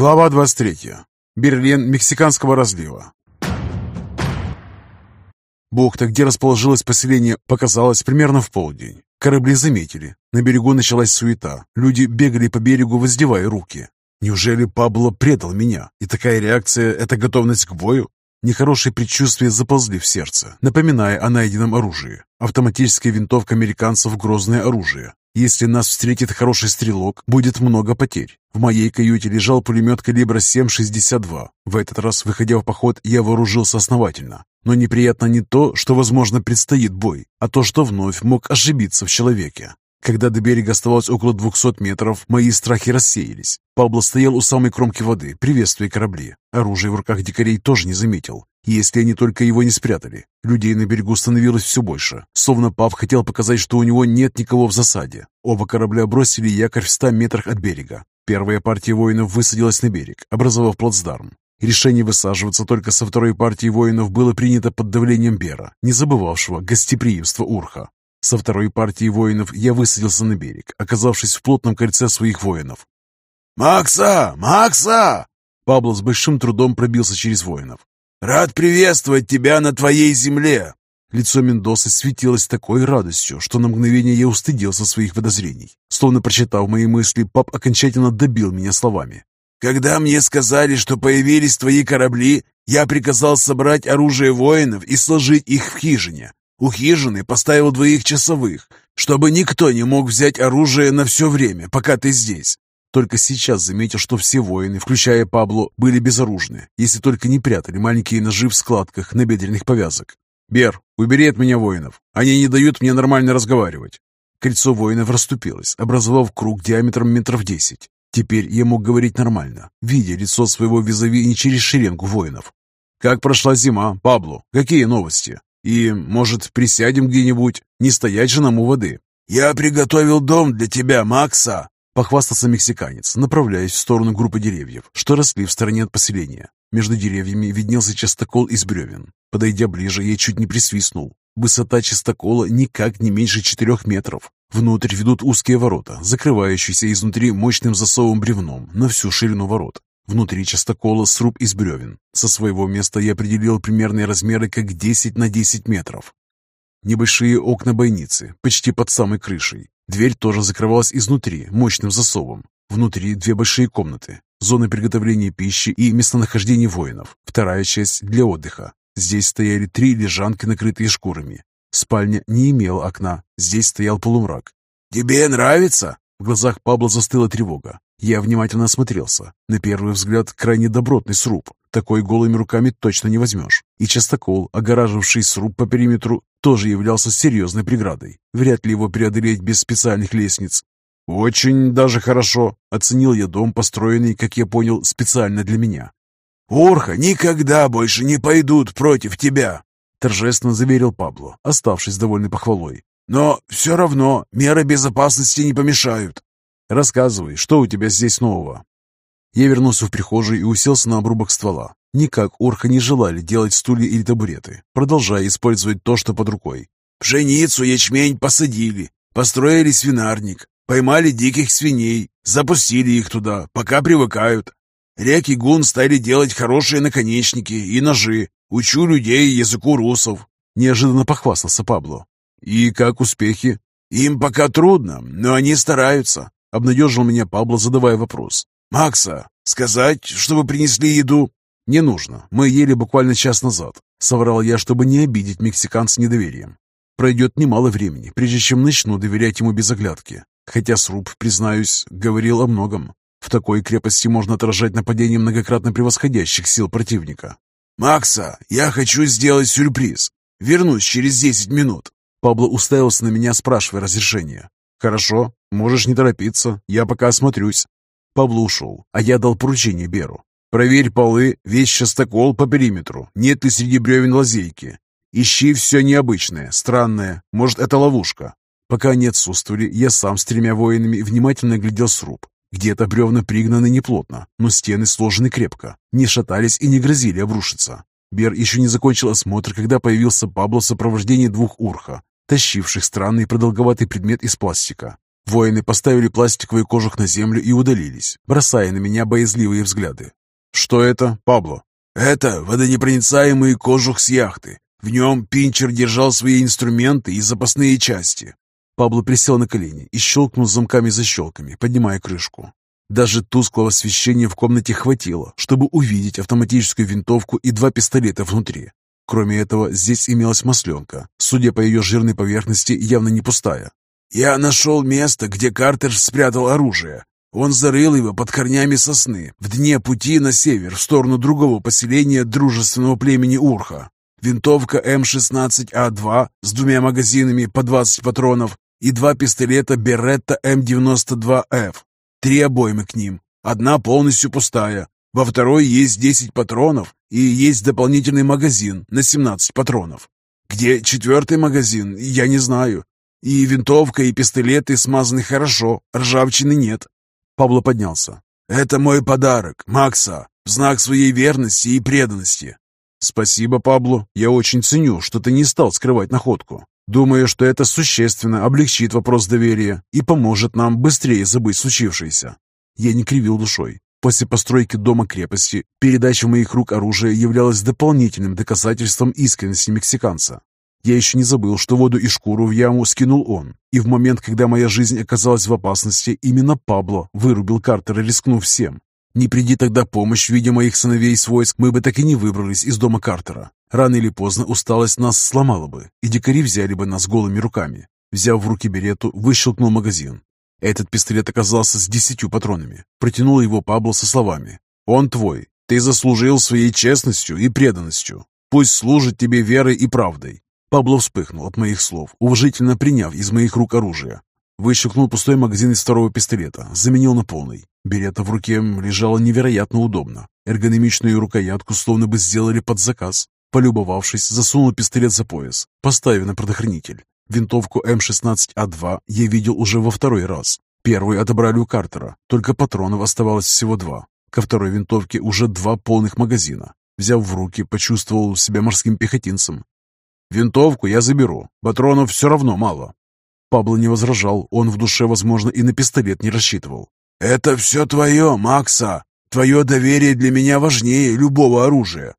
Глава 23. Берлин Мексиканского разлива. Бухта, где расположилось поселение, показалась примерно в полдень. Корабли заметили. На берегу началась суета. Люди бегали по берегу, воздевая руки. Неужели Пабло предал меня? И такая реакция – это готовность к бою? Нехорошие предчувствия заползли в сердце, напоминая о найденном оружии. Автоматическая винтовка американцев – грозное оружие. Если нас встретит хороший стрелок, будет много потерь. В моей каюте лежал пулемет калибра 7,62. В этот раз, выходя в поход, я вооружился основательно. Но неприятно не то, что, возможно, предстоит бой, а то, что вновь мог ошибиться в человеке. Когда до берега оставалось около 200 метров, мои страхи рассеялись. Пабло стоял у самой кромки воды, приветствуя корабли. Оружие в руках дикарей тоже не заметил если они только его не спрятали. Людей на берегу становилось все больше, словно Пав хотел показать, что у него нет никого в засаде. Оба корабля бросили якорь в ста метрах от берега. Первая партия воинов высадилась на берег, образовав плацдарм. Решение высаживаться только со второй партии воинов было принято под давлением Бера, не забывавшего гостеприимства Урха. Со второй партии воинов я высадился на берег, оказавшись в плотном кольце своих воинов. «Макса! Макса!» Пабло с большим трудом пробился через воинов. «Рад приветствовать тебя на твоей земле!» Лицо Мендоса светилось такой радостью, что на мгновение я устыдился своих подозрений. Словно прочитав мои мысли, пап окончательно добил меня словами. «Когда мне сказали, что появились твои корабли, я приказал собрать оружие воинов и сложить их в хижине. У хижины поставил двоих часовых, чтобы никто не мог взять оружие на все время, пока ты здесь. Только сейчас заметил, что все воины, включая Пабло, были безоружны, если только не прятали маленькие ножи в складках набедренных повязок. «Бер, убери от меня воинов. Они не дают мне нормально разговаривать». Кольцо воинов расступилось, образовав круг диаметром метров десять. Теперь я мог говорить нормально, видя лицо своего визави не через шеренгу воинов. «Как прошла зима, Пабло? Какие новости? И, может, присядем где-нибудь? Не стоять же нам у воды?» «Я приготовил дом для тебя, Макса!» Похвастался мексиканец, направляясь в сторону группы деревьев, что росли в стороне от поселения. Между деревьями виднелся частокол из бревен. Подойдя ближе, я чуть не присвистнул. Высота частокола никак не меньше четырех метров. Внутрь ведут узкие ворота, закрывающиеся изнутри мощным засовом бревном на всю ширину ворот. Внутри частокола сруб из бревен. Со своего места я определил примерные размеры как 10 на 10 метров. Небольшие окна бойницы, почти под самой крышей. Дверь тоже закрывалась изнутри мощным засовом. Внутри две большие комнаты, зоны приготовления пищи и местонахождения воинов. Вторая часть для отдыха. Здесь стояли три лежанки, накрытые шкурами. Спальня не имела окна, здесь стоял полумрак. «Тебе нравится?» В глазах Пабло застыла тревога. Я внимательно осмотрелся. На первый взгляд, крайне добротный сруб. Такой голыми руками точно не возьмешь. И частокол, огораживший сруб по периметру, тоже являлся серьезной преградой. Вряд ли его преодолеть без специальных лестниц. «Очень даже хорошо», — оценил я дом, построенный, как я понял, специально для меня. «Орха никогда больше не пойдут против тебя», — торжественно заверил Пабло, оставшись довольной похвалой. «Но все равно меры безопасности не помешают». «Рассказывай, что у тебя здесь нового?» Я вернулся в прихожую и уселся на обрубок ствола. Никак орха не желали делать стулья или табуреты, продолжая использовать то, что под рукой. «Пшеницу, ячмень посадили, построили свинарник, поймали диких свиней, запустили их туда, пока привыкают. Реки Гун стали делать хорошие наконечники и ножи. Учу людей языку русов». Неожиданно похвастался Пабло. «И как успехи?» «Им пока трудно, но они стараются», — обнадежил меня Пабло, задавая вопрос. «Макса, сказать, чтобы принесли еду?» «Не нужно. Мы ели буквально час назад», — соврал я, чтобы не обидеть мексиканца недоверием. Пройдет немало времени, прежде чем начну доверять ему без оглядки. Хотя сруб, признаюсь, говорил о многом. В такой крепости можно отражать нападение многократно превосходящих сил противника. «Макса, я хочу сделать сюрприз. Вернусь через десять минут». Пабло уставился на меня, спрашивая разрешения. «Хорошо, можешь не торопиться, я пока осмотрюсь». Пабло ушел, а я дал поручение Беру. «Проверь полы, весь частокол по периметру. Нет ли среди бревен лазейки? Ищи все необычное, странное. Может, это ловушка?» Пока они отсутствовали, я сам с тремя воинами внимательно глядел сруб. Где-то бревна пригнаны неплотно, но стены сложены крепко, не шатались и не грозили обрушиться. Бер еще не закончил осмотр, когда появился Пабло в сопровождении двух урха, тащивших странный продолговатый предмет из пластика. Воины поставили пластиковый кожух на землю и удалились, бросая на меня боязливые взгляды. «Что это, Пабло?» «Это водонепроницаемый кожух с яхты. В нем Пинчер держал свои инструменты и запасные части». Пабло присел на колени и щелкнул замками-защелками, поднимая крышку. Даже тусклого освещения в комнате хватило, чтобы увидеть автоматическую винтовку и два пистолета внутри. Кроме этого, здесь имелась масленка, судя по ее жирной поверхности, явно не пустая. «Я нашел место, где Картер спрятал оружие. Он зарыл его под корнями сосны, в дне пути на север, в сторону другого поселения дружественного племени Урха. Винтовка М16А2 с двумя магазинами по 20 патронов и два пистолета Беретта М92Ф. Три обоймы к ним. Одна полностью пустая. Во второй есть 10 патронов и есть дополнительный магазин на 17 патронов. Где четвертый магазин, я не знаю. И винтовка, и пистолеты смазаны хорошо, ржавчины нет. Пабло поднялся. «Это мой подарок, Макса, в знак своей верности и преданности». «Спасибо, Пабло. Я очень ценю, что ты не стал скрывать находку. Думаю, что это существенно облегчит вопрос доверия и поможет нам быстрее забыть случившееся». Я не кривил душой. После постройки дома-крепости передача в моих рук оружия являлась дополнительным доказательством искренности мексиканца. Я еще не забыл, что воду и шкуру в яму скинул он, и в момент, когда моя жизнь оказалась в опасности, именно Пабло вырубил Картера, рискнув всем. Не приди тогда помощь в виде моих сыновей с войск, мы бы так и не выбрались из дома Картера. Рано или поздно усталость нас сломала бы, и дикари взяли бы нас голыми руками. Взяв в руки берету, выщелкнул магазин. Этот пистолет оказался с десятью патронами. Протянул его Пабло со словами. «Он твой. Ты заслужил своей честностью и преданностью. Пусть служит тебе верой и правдой. Пабло вспыхнул от моих слов, уважительно приняв из моих рук оружие. Выщелкнул пустой магазин из второго пистолета, заменил на полный. Берета в руке лежала невероятно удобно. Эргономичную рукоятку словно бы сделали под заказ. Полюбовавшись, засунул пистолет за пояс, поставив на предохранитель. Винтовку М16А2 я видел уже во второй раз. Первую отобрали у Картера, только патронов оставалось всего два. Ко второй винтовке уже два полных магазина. Взяв в руки, почувствовал себя морским пехотинцем, Винтовку я заберу. Патронов все равно мало». Пабло не возражал. Он в душе, возможно, и на пистолет не рассчитывал. «Это все твое, Макса. Твое доверие для меня важнее любого оружия».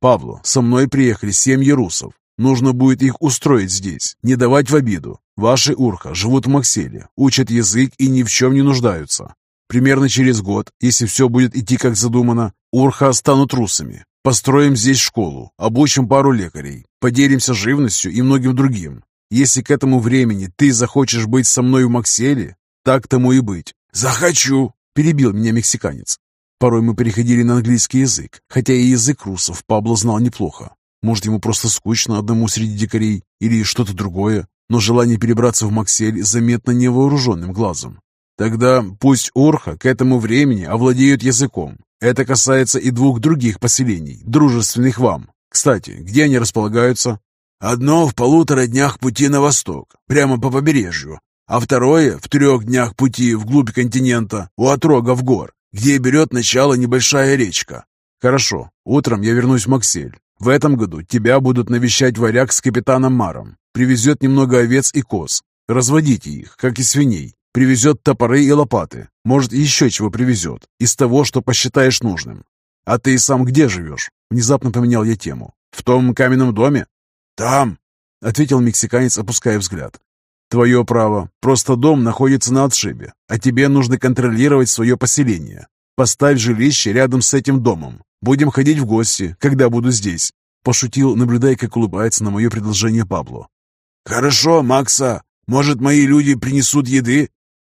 «Пабло, со мной приехали семьи русов. Нужно будет их устроить здесь, не давать в обиду. Ваши урха живут в Макселе, учат язык и ни в чем не нуждаются. Примерно через год, если все будет идти как задумано, урха станут русами. Построим здесь школу, обучим пару лекарей, поделимся живностью и многим другим. Если к этому времени ты захочешь быть со мной в Макселе, так тому и быть. Захочу, перебил меня мексиканец. Порой мы переходили на английский язык, хотя и язык русов Пабло знал неплохо. Может, ему просто скучно одному среди дикарей или что-то другое, но желание перебраться в Максель заметно невооруженным глазом. Тогда пусть Орха к этому времени овладеют языком, это касается и двух других поселений, дружественных вам. Кстати, где они располагаются? Одно в полутора днях пути на восток, прямо по побережью, а второе в трех днях пути вглубь континента, у отрогов гор, где берет начало небольшая речка. Хорошо, утром я вернусь в Максель. В этом году тебя будут навещать варяг с капитаном Маром. Привезет немного овец и коз. Разводите их, как и свиней. Привезет топоры и лопаты. Может, еще чего привезет. Из того, что посчитаешь нужным. А ты сам где живешь? Внезапно поменял я тему. В том каменном доме? Там, ответил мексиканец, опуская взгляд. Твое право. Просто дом находится на отшибе, а тебе нужно контролировать свое поселение. Поставь жилище рядом с этим домом. Будем ходить в гости, когда буду здесь. Пошутил, наблюдая, как улыбается на мое предложение Пабло. «Хорошо, Макса. Может, мои люди принесут еды?»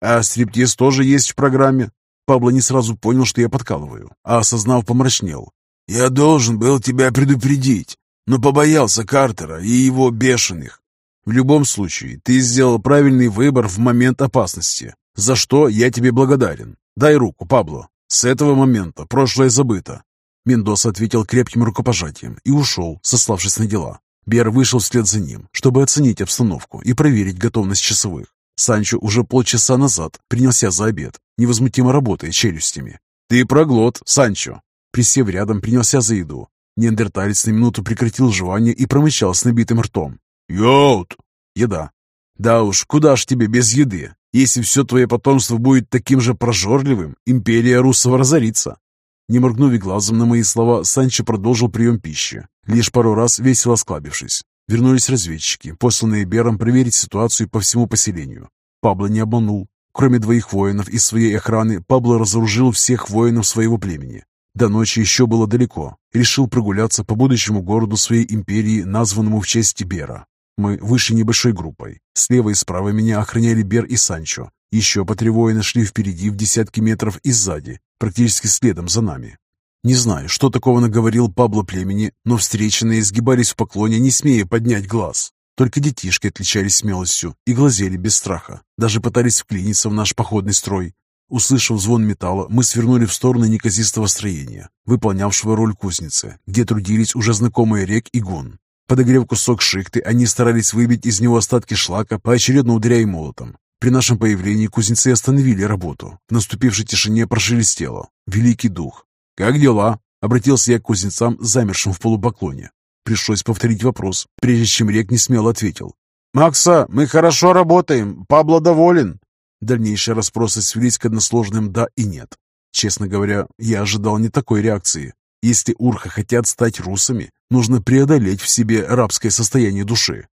А стриптиз тоже есть в программе. Пабло не сразу понял, что я подкалываю, а осознав, помрачнел. «Я должен был тебя предупредить, но побоялся Картера и его бешеных. В любом случае, ты сделал правильный выбор в момент опасности, за что я тебе благодарен. Дай руку, Пабло. С этого момента прошлое забыто». Мендоса ответил крепким рукопожатием и ушел, сославшись на дела. Бер вышел вслед за ним, чтобы оценить обстановку и проверить готовность часовых. Санчо уже полчаса назад принялся за обед, невозмутимо работая челюстями. «Ты проглот, Санчо!» Присев рядом, принялся за еду. Неандерталец на минуту прекратил жевание и промычал с набитым ртом. «Йоут!» Еда. Да уж, куда ж тебе без еды? Если все твое потомство будет таким же прожорливым, империя русов разорится. Не моргнув и глазом на мои слова, Санчо продолжил прием пищи, лишь пару раз весело склабившись. Вернулись разведчики, посланные Бером проверить ситуацию по всему поселению. Пабло не обманул. Кроме двоих воинов из своей охраны, Пабло разоружил всех воинов своего племени. До ночи еще было далеко. Решил прогуляться по будущему городу своей империи, названному в честь Бера. Мы вышли небольшой группой. Слева и справа меня охраняли Бер и Санчо. Еще по три воина шли впереди в десятки метров и сзади, практически следом за нами. Не знаю, что такого наговорил Пабло племени, но встреченные сгибались в поклоне, не смея поднять глаз. Только детишки отличались смелостью и глазели без страха, даже пытались вклиниться в наш походный строй. Услышав звон металла, мы свернули в сторону неказистого строения, выполнявшего роль кузницы, где трудились уже знакомые рек и гон. Подогрев кусок шихты, они старались выбить из него остатки шлака, поочередно ударяя молотом. При нашем появлении кузнецы остановили работу. В наступившей тишине прошелестело. Великий дух. «Как дела?» — обратился я к кузнецам, замершим в полупоклоне. Пришлось повторить вопрос, прежде чем Рек не смело ответил. «Макса, мы хорошо работаем. Пабло доволен». Дальнейшие расспросы свелись к односложным «да» и «нет». Честно говоря, я ожидал не такой реакции. Если урха хотят стать русами, нужно преодолеть в себе рабское состояние души.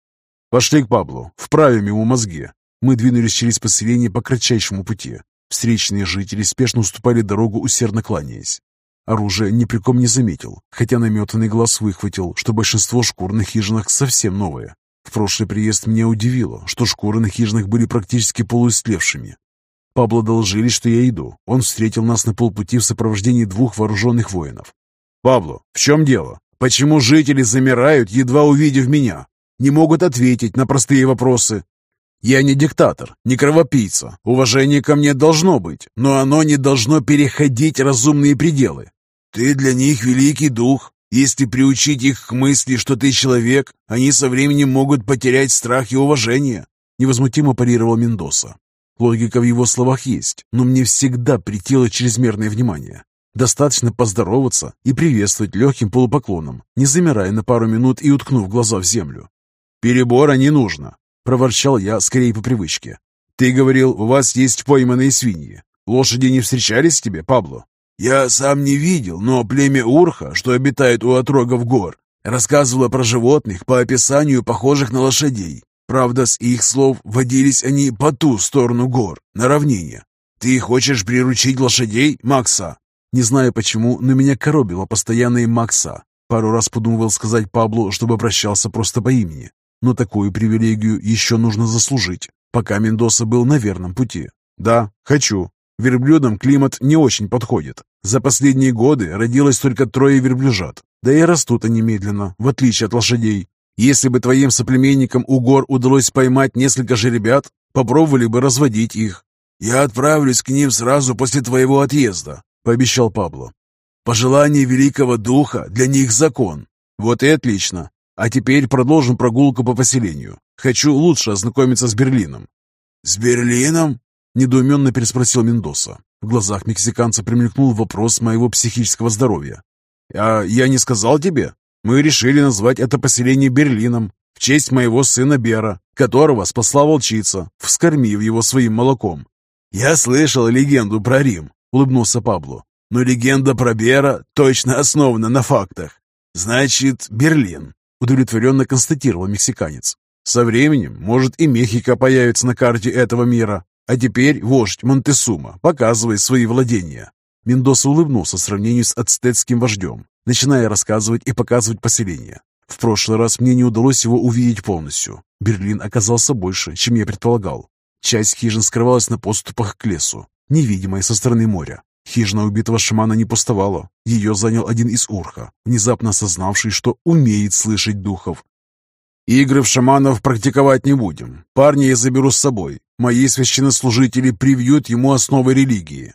«Пошли к Паблу, вправим ему мозги». Мы двинулись через поселение по кратчайшему пути. Встречные жители спешно уступали дорогу, усердно кланяясь. Оружие ни при ком не заметил, хотя наметанный глаз выхватил, что большинство шкур на хижинах совсем новые. В прошлый приезд меня удивило, что шкуры на хижинах были практически полуистлевшими. Пабло доложили, что я иду. Он встретил нас на полпути в сопровождении двух вооруженных воинов. «Пабло, в чем дело? Почему жители замирают, едва увидев меня? Не могут ответить на простые вопросы?» «Я не диктатор, не кровопийца. Уважение ко мне должно быть, но оно не должно переходить разумные пределы. Ты для них великий дух. Если приучить их к мысли, что ты человек, они со временем могут потерять страх и уважение», — невозмутимо парировал Мендоса. Логика в его словах есть, но мне всегда претело чрезмерное внимание. Достаточно поздороваться и приветствовать легким полупоклоном, не замирая на пару минут и уткнув глаза в землю. «Перебора не нужно», — проворчал я скорее по привычке. «Ты говорил, у вас есть пойманные свиньи. Лошади не встречались тебе, Пабло?» «Я сам не видел, но племя Урха, что обитает у отрогов гор, рассказывало про животных по описанию похожих на лошадей. Правда, с их слов водились они по ту сторону гор, на равнине. Ты хочешь приручить лошадей, Макса?» Не знаю почему, но меня коробило постоянное Макса. Пару раз подумывал сказать Паблу, чтобы обращался просто по имени. Но такую привилегию еще нужно заслужить, пока Мендоса был на верном пути. Да, хочу. Верблюдам климат не очень подходит. За последние годы родилось только трое верблюжат. Да и растут они медленно, в отличие от лошадей. Если бы твоим соплеменникам у гор удалось поймать несколько жеребят, попробовали бы разводить их. «Я отправлюсь к ним сразу после твоего отъезда», — пообещал Пабло. «Пожелание великого духа для них закон». «Вот и отлично. А теперь продолжим прогулку по поселению. Хочу лучше ознакомиться с Берлином». «С Берлином?» – недоуменно переспросил Мендоса. В глазах мексиканца примелькнул вопрос моего психического здоровья. «А я не сказал тебе? Мы решили назвать это поселение Берлином в честь моего сына Бера, которого спасла волчица, вскормив его своим молоком». «Я слышал легенду про Рим», — улыбнулся Пабло. «Но легенда про Бера точно основана на фактах. Значит, Берлин. Удовлетворенно констатировал мексиканец. Со временем, может, и Мехико появится на карте этого мира. А теперь вождь Монтесума показывает свои владения. Мендоса улыбнулся в с ацтетским вождем, начиная рассказывать и показывать поселение. В прошлый раз мне не удалось его увидеть полностью. Берлин оказался больше, чем я предполагал. Часть хижин скрывалась на поступах к лесу, невидимая со стороны моря. Хижина убитого шамана не пустовала. Ее занял один из урха, внезапно осознавший, что умеет слышать духов. «Игры в шаманов практиковать не будем. Парня я заберу с собой. Мои священнослужители привьют ему основы религии».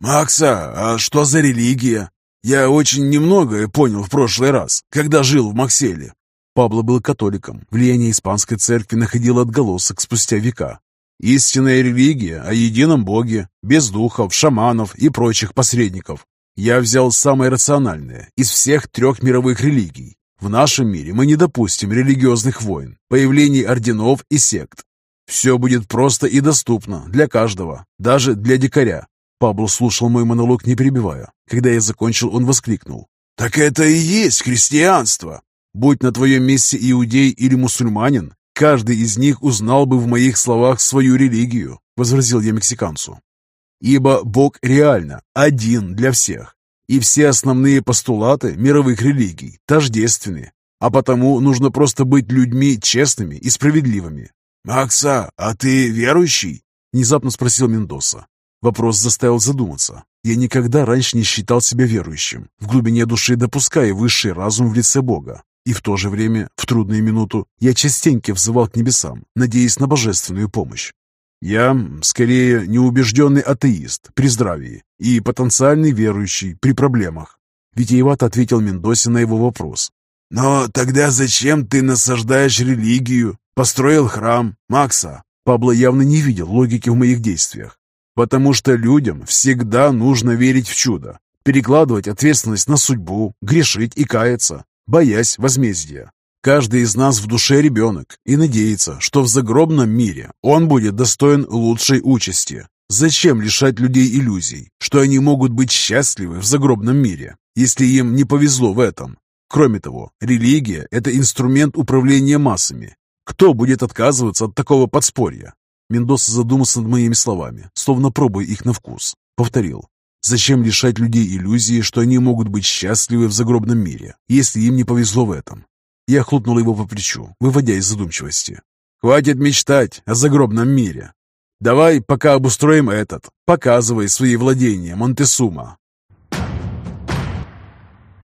«Макса, а что за религия? Я очень немногое понял в прошлый раз, когда жил в Макселе». Пабло был католиком. Влияние испанской церкви находило отголосок спустя века. Истинная религия о едином Боге, без духов, шаманов и прочих посредников. Я взял самое рациональное из всех трех мировых религий. В нашем мире мы не допустим религиозных войн, появлений орденов и сект. Все будет просто и доступно для каждого, даже для дикаря. Пабло слушал мой монолог, не перебивая. Когда я закончил, он воскликнул. «Так это и есть христианство!» «Будь на твоем месте иудей или мусульманин, каждый из них узнал бы в моих словах свою религию», — возразил я мексиканцу. «Ибо Бог реально один для всех, и все основные постулаты мировых религий тождественны, а потому нужно просто быть людьми честными и справедливыми. «Макса, а ты верующий?» – внезапно спросил Мендоса. Вопрос заставил задуматься. Я никогда раньше не считал себя верующим, в глубине души допуская высший разум в лице Бога. И в то же время, в трудную минуту, я частенько взывал к небесам, надеясь на божественную помощь. Я, скорее, неубежденный атеист при здравии и потенциальный верующий при проблемах. Витиевато ответил Мендоси на его вопрос. «Но тогда зачем ты насаждаешь религию? Построил храм, Макса?» Пабло явно не видел логики в моих действиях. «Потому что людям всегда нужно верить в чудо, перекладывать ответственность на судьбу, грешить и каяться, боясь возмездия. Каждый из нас в душе ребенок и надеется, что в загробном мире он будет достоин лучшей участи. Зачем лишать людей иллюзий, что они могут быть счастливы в загробном мире, если им не повезло в этом? Кроме того, религия – это инструмент управления массами. Кто будет отказываться от такого подспорья? Мендоса задумался над моими словами, словно пробуя их на вкус. Повторил. Зачем лишать людей иллюзии, что они могут быть счастливы в загробном мире, если им не повезло в этом? Я хлопнул его по плечу, выводя из задумчивости. «Хватит мечтать о загробном мире. Давай пока обустроим этот. Показывай свои владения, Монтесума.